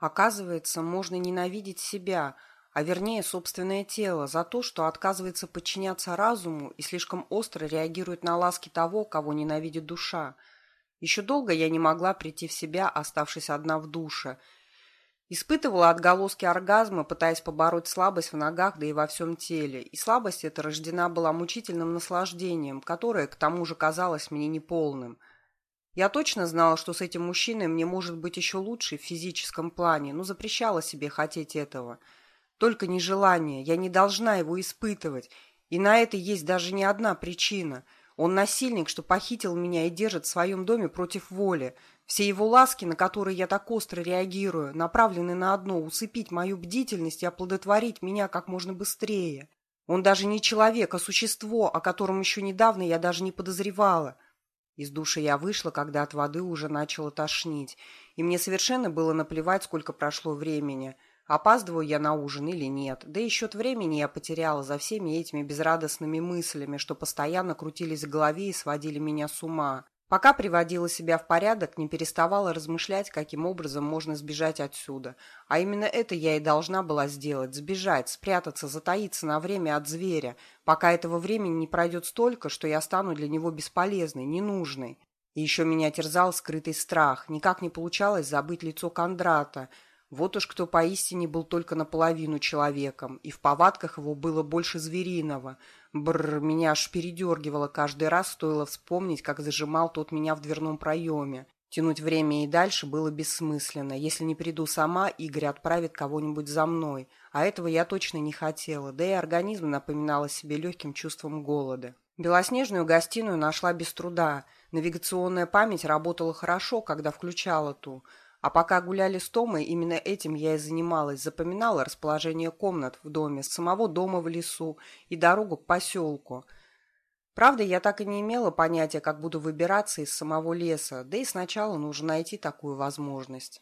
Оказывается, можно ненавидеть себя, а вернее собственное тело, за то, что отказывается подчиняться разуму и слишком остро реагирует на ласки того, кого ненавидит душа. Еще долго я не могла прийти в себя, оставшись одна в душе. Испытывала отголоски оргазма, пытаясь побороть слабость в ногах, да и во всем теле. И слабость эта рождена была мучительным наслаждением, которое, к тому же, казалось мне неполным. Я точно знала, что с этим мужчиной мне может быть еще лучше в физическом плане, но запрещала себе хотеть этого. Только нежелание, я не должна его испытывать, и на это есть даже не одна причина. Он насильник, что похитил меня и держит в своем доме против воли. Все его ласки, на которые я так остро реагирую, направлены на одно – усыпить мою бдительность и оплодотворить меня как можно быстрее. Он даже не человек, а существо, о котором еще недавно я даже не подозревала – из души я вышла, когда от воды уже начало тошнить, и мне совершенно было наплевать, сколько прошло времени. Опаздываю я на ужин или нет, да и счет времени я потеряла за всеми этими безрадостными мыслями, что постоянно крутились в голове и сводили меня с ума. Пока приводила себя в порядок, не переставала размышлять, каким образом можно сбежать отсюда. А именно это я и должна была сделать – сбежать, спрятаться, затаиться на время от зверя, пока этого времени не пройдет столько, что я стану для него бесполезной, ненужной. И еще меня терзал скрытый страх. Никак не получалось забыть лицо Кондрата – вот уж кто поистине был только наполовину человеком, и в повадках его было больше звериного. Бррр, меня аж передергивало каждый раз, стоило вспомнить, как зажимал тот меня в дверном проеме. Тянуть время и дальше было бессмысленно. Если не приду сама, Игорь отправит кого-нибудь за мной. А этого я точно не хотела, да и организм напоминал о себе легким чувством голода. Белоснежную гостиную нашла без труда. Навигационная память работала хорошо, когда включала ту – а пока гуляли с Томой, именно этим я и занималась, запоминала расположение комнат в доме, самого дома в лесу и дорогу к поселку. Правда, я так и не имела понятия, как буду выбираться из самого леса, да и сначала нужно найти такую возможность.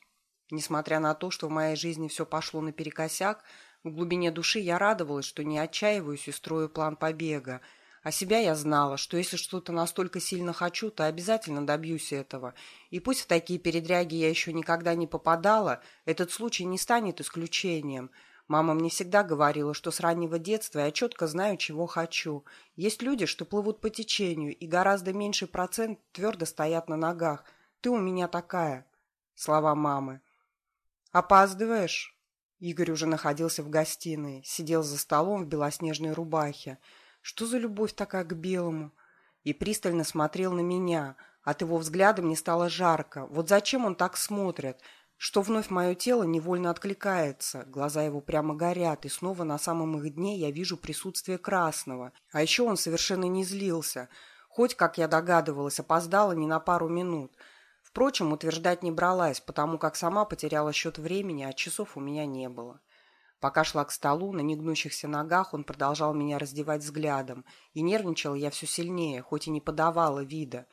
Несмотря на то, что в моей жизни все пошло наперекосяк, в глубине души я радовалась, что не отчаиваюсь и строю план побега – а себя я знала, что если что-то настолько сильно хочу, то обязательно добьюсь этого. И пусть в такие передряги я еще никогда не попадала, этот случай не станет исключением. Мама мне всегда говорила, что с раннего детства я четко знаю, чего хочу. Есть люди, что плывут по течению, и гораздо меньший процент твердо стоят на ногах. Ты у меня такая. Слова мамы. «Опаздываешь?» Игорь уже находился в гостиной, сидел за столом в белоснежной рубахе. Что за любовь такая к белому? И пристально смотрел на меня. От его взгляда мне стало жарко. Вот зачем он так смотрит? Что вновь мое тело невольно откликается. Глаза его прямо горят, и снова на самом их дне я вижу присутствие красного. А еще он совершенно не злился. Хоть, как я догадывалась, опоздала не на пару минут. Впрочем, утверждать не бралась, потому как сама потеряла счет времени, а часов у меня не было. Пока шла к столу, на негнущихся ногах он продолжал меня раздевать взглядом, и нервничала я все сильнее, хоть и не подавала вида.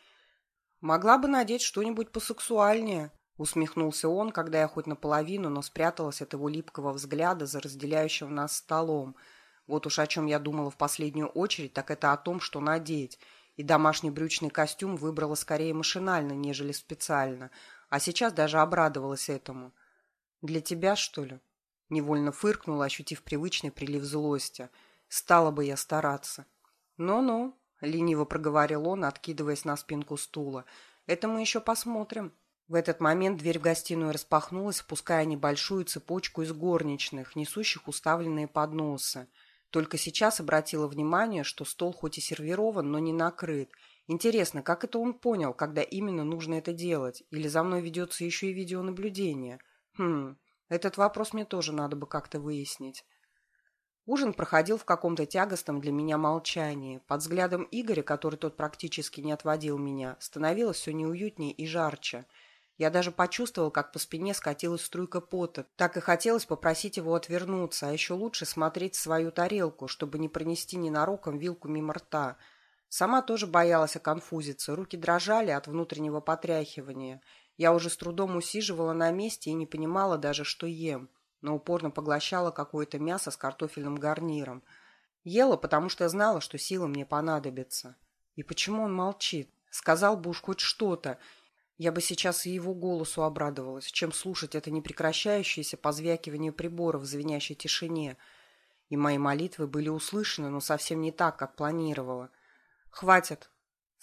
«Могла бы надеть что-нибудь посексуальнее», — усмехнулся он, когда я хоть наполовину, но спряталась от его липкого взгляда за разделяющим нас столом. Вот уж о чем я думала в последнюю очередь, так это о том, что надеть. И домашний брючный костюм выбрала скорее машинально, нежели специально, а сейчас даже обрадовалась этому. «Для тебя, что ли?» Невольно фыркнула, ощутив привычный прилив злости. Стала бы я стараться. «Ну-ну», — лениво проговорил он, откидываясь на спинку стула. «Это мы еще посмотрим». В этот момент дверь в гостиную распахнулась, впуская небольшую цепочку из горничных, несущих уставленные подносы. Только сейчас обратила внимание, что стол хоть и сервирован, но не накрыт. Интересно, как это он понял, когда именно нужно это делать? Или за мной ведется еще и видеонаблюдение? Хм, этот вопрос мне тоже надо бы как-то выяснить. Ужин проходил в каком-то тягостном для меня молчании. Под взглядом Игоря, который тот практически не отводил меня, становилось все неуютнее и жарче. Я даже почувствовал, как по спине скатилась струйка пота. Так и хотелось попросить его отвернуться, а еще лучше смотреть в свою тарелку, чтобы не пронести ненароком вилку мимо рта. Сама тоже боялась оконфузиться, руки дрожали от внутреннего потряхивания – я уже с трудом усиживала на месте и не понимала даже, что ем, но упорно поглощала какое-то мясо с картофельным гарниром. Ела, потому что знала, что силы мне понадобятся. И почему он молчит? Сказал бы уж хоть что-то. Я бы сейчас и его голосу обрадовалась, чем слушать это непрекращающееся позвякивание приборов в звенящей тишине. И мои молитвы были услышаны, но совсем не так, как планировала. «Хватит!»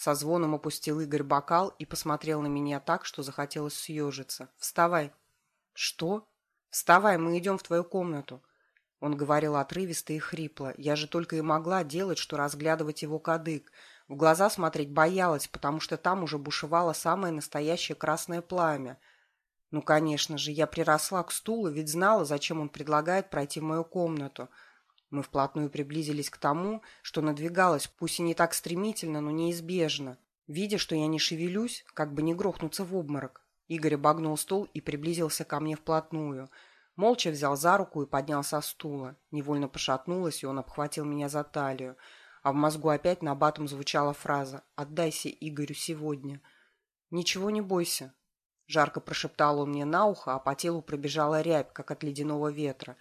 Со звоном опустил Игорь бокал и посмотрел на меня так, что захотелось съежиться. «Вставай!» «Что?» «Вставай, мы идем в твою комнату!» Он говорил отрывисто и хрипло. Я же только и могла делать, что разглядывать его кадык. В глаза смотреть боялась, потому что там уже бушевало самое настоящее красное пламя. Ну, конечно же, я приросла к стулу, ведь знала, зачем он предлагает пройти в мою комнату. Мы вплотную приблизились к тому, что надвигалось, пусть и не так стремительно, но неизбежно. Видя, что я не шевелюсь, как бы не грохнуться в обморок, Игорь обогнул стул и приблизился ко мне вплотную – Молча взял за руку и поднял со стула. Невольно пошатнулась, и он обхватил меня за талию. А в мозгу опять на батом звучала фраза «Отдайся Игорю сегодня». «Ничего не бойся», — жарко прошептал он мне на ухо, а по телу пробежала рябь, как от ледяного ветра.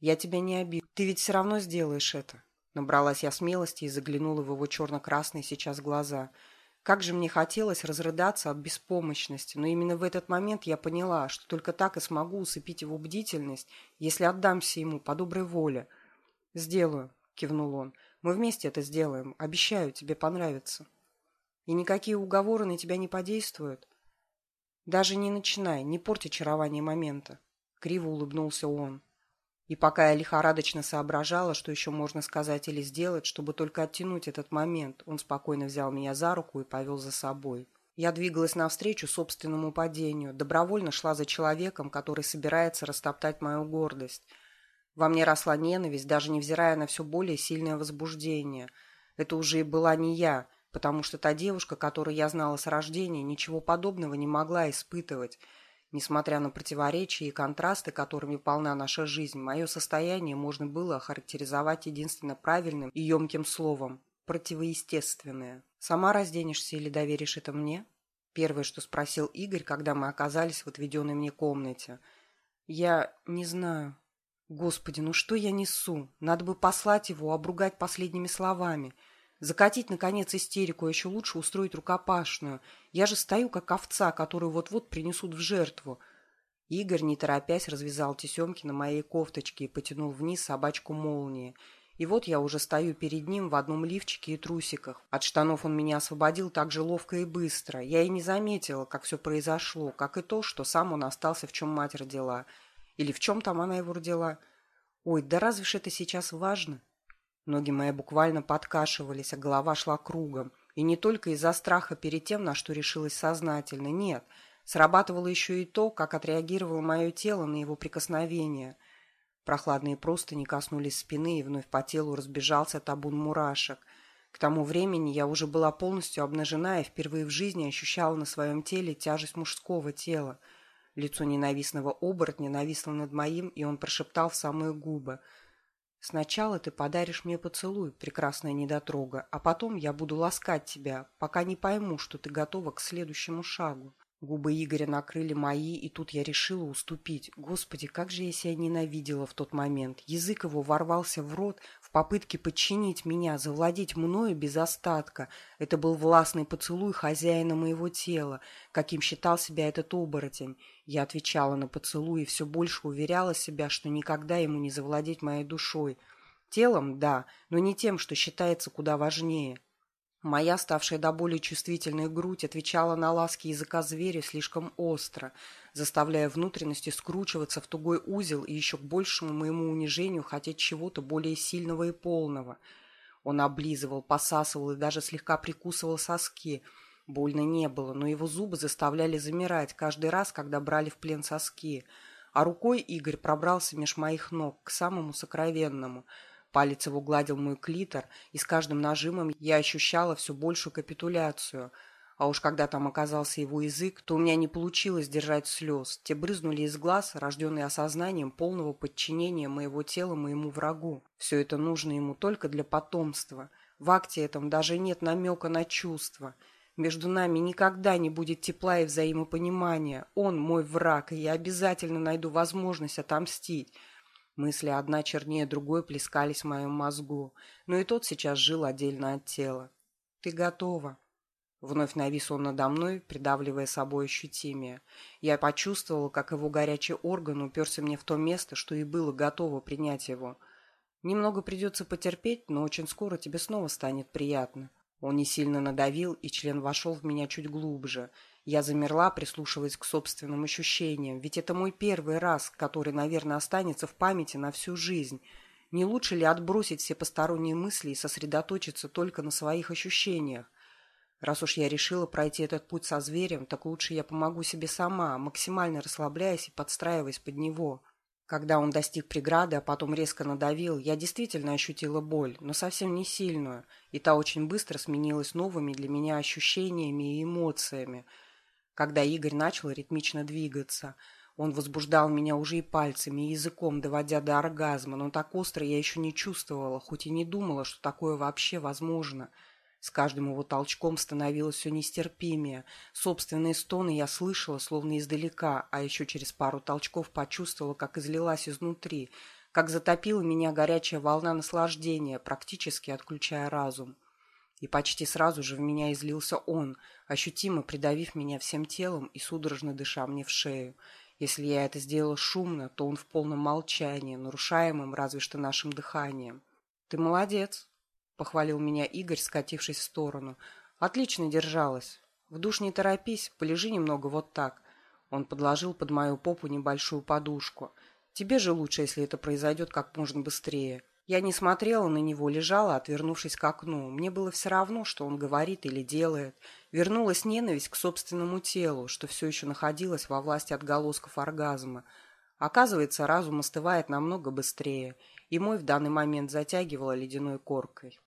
«Я тебя не обид. Ты ведь все равно сделаешь это». Набралась я смелости и заглянула в его черно-красные сейчас глаза — как же мне хотелось разрыдаться от беспомощности, но именно в этот момент я поняла, что только так и смогу усыпить его бдительность, если отдамся ему по доброй воле. «Сделаю», — кивнул он. «Мы вместе это сделаем. Обещаю, тебе понравится». «И никакие уговоры на тебя не подействуют?» «Даже не начинай, не порти очарование момента», — криво улыбнулся он. И пока я лихорадочно соображала, что еще можно сказать или сделать, чтобы только оттянуть этот момент, он спокойно взял меня за руку и повел за собой. Я двигалась навстречу собственному падению, добровольно шла за человеком, который собирается растоптать мою гордость. Во мне росла ненависть, даже невзирая на все более сильное возбуждение. Это уже и была не я, потому что та девушка, которую я знала с рождения, ничего подобного не могла испытывать – Несмотря на противоречия и контрасты, которыми полна наша жизнь, мое состояние можно было охарактеризовать единственно правильным и емким словом – противоестественное. «Сама разденешься или доверишь это мне?» Первое, что спросил Игорь, когда мы оказались в отведенной мне комнате. «Я не знаю». «Господи, ну что я несу? Надо бы послать его, обругать последними словами». Закатить, наконец, истерику, а еще лучше устроить рукопашную. Я же стою, как овца, которую вот-вот принесут в жертву. Игорь, не торопясь, развязал тесемки на моей кофточке и потянул вниз собачку молнии. И вот я уже стою перед ним в одном лифчике и трусиках. От штанов он меня освободил так же ловко и быстро. Я и не заметила, как все произошло, как и то, что сам он остался, в чем мать родила. Или в чем там она его родила. Ой, да разве ж это сейчас важно? Ноги мои буквально подкашивались, а голова шла кругом. И не только из-за страха перед тем, на что решилась сознательно, нет. Срабатывало еще и то, как отреагировало мое тело на его прикосновение. Прохладные простыни коснулись спины, и вновь по телу разбежался табун мурашек. К тому времени я уже была полностью обнажена и впервые в жизни ощущала на своем теле тяжесть мужского тела. Лицо ненавистного оборотня нависло над моим, и он прошептал в самые губы — Сначала ты подаришь мне поцелуй, прекрасная недотрога, а потом я буду ласкать тебя, пока не пойму, что ты готова к следующему шагу. Губы Игоря накрыли мои, и тут я решила уступить. Господи, как же я себя ненавидела в тот момент. Язык его ворвался в рот попытке подчинить меня, завладеть мною без остатка. Это был властный поцелуй хозяина моего тела, каким считал себя этот оборотень. Я отвечала на поцелуй и все больше уверяла себя, что никогда ему не завладеть моей душой. Телом – да, но не тем, что считается куда важнее. Моя, ставшая до боли чувствительная грудь, отвечала на ласки языка зверя слишком остро, заставляя внутренности скручиваться в тугой узел и еще к большему моему унижению хотеть чего-то более сильного и полного. Он облизывал, посасывал и даже слегка прикусывал соски. Больно не было, но его зубы заставляли замирать каждый раз, когда брали в плен соски. А рукой Игорь пробрался меж моих ног к самому сокровенному — Палец его гладил мой клитор, и с каждым нажимом я ощущала все большую капитуляцию. А уж когда там оказался его язык, то у меня не получилось держать слез. Те брызнули из глаз, рожденные осознанием полного подчинения моего тела моему врагу. Все это нужно ему только для потомства. В акте этом даже нет намека на чувства. Между нами никогда не будет тепла и взаимопонимания. Он мой враг, и я обязательно найду возможность отомстить. Мысли одна чернее другой плескались в моем мозгу, но и тот сейчас жил отдельно от тела. «Ты готова?» Вновь навис он надо мной, придавливая собой ощутимее. Я почувствовала, как его горячий орган уперся мне в то место, что и было готово принять его. Немного придется потерпеть, но очень скоро тебе снова станет приятно. Он не сильно надавил, и член вошел в меня чуть глубже. Я замерла, прислушиваясь к собственным ощущениям, ведь это мой первый раз, который, наверное, останется в памяти на всю жизнь. Не лучше ли отбросить все посторонние мысли и сосредоточиться только на своих ощущениях? Раз уж я решила пройти этот путь со зверем, так лучше я помогу себе сама, максимально расслабляясь и подстраиваясь под него. Когда он достиг преграды, а потом резко надавил, я действительно ощутила боль, но совсем не сильную, и та очень быстро сменилась новыми для меня ощущениями и эмоциями. Когда Игорь начал ритмично двигаться, он возбуждал меня уже и пальцами, и языком, доводя до оргазма, но так остро я еще не чувствовала, хоть и не думала, что такое вообще возможно — с каждым его толчком становилось все нестерпимее. Собственные стоны я слышала, словно издалека, а еще через пару толчков почувствовала, как излилась изнутри, как затопила меня горячая волна наслаждения, практически отключая разум. И почти сразу же в меня излился он, ощутимо придавив меня всем телом и судорожно дыша мне в шею. Если я это сделала шумно, то он в полном молчании, нарушаемом разве что нашим дыханием. «Ты молодец», — похвалил меня Игорь, скатившись в сторону. «Отлично держалась. В душ не торопись, полежи немного вот так». Он подложил под мою попу небольшую подушку. «Тебе же лучше, если это произойдет как можно быстрее». Я не смотрела на него, лежала, отвернувшись к окну. Мне было все равно, что он говорит или делает. Вернулась ненависть к собственному телу, что все еще находилось во власти отголосков оргазма. Оказывается, разум остывает намного быстрее, и мой в данный момент затягивало ледяной коркой.